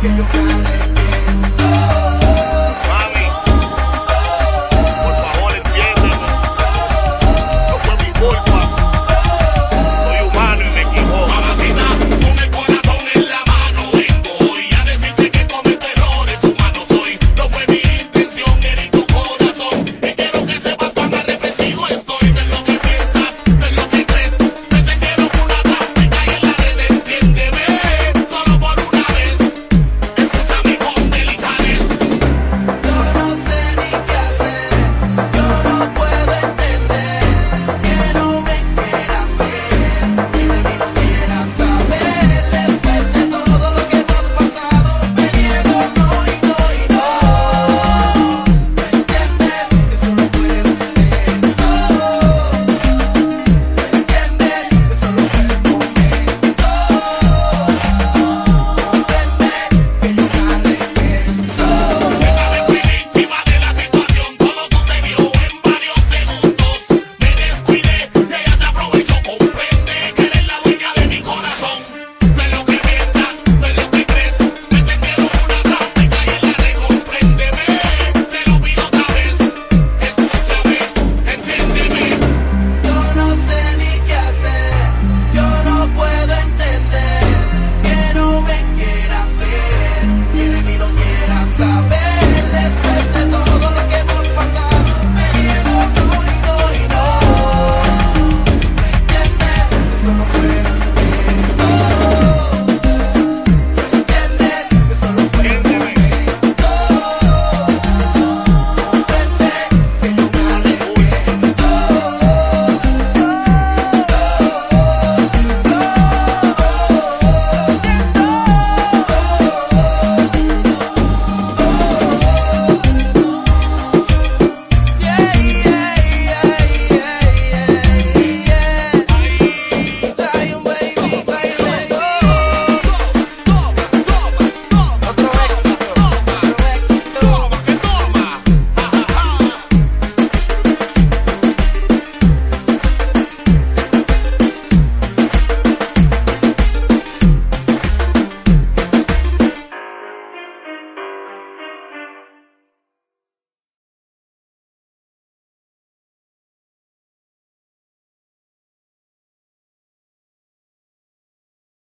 que yo cale.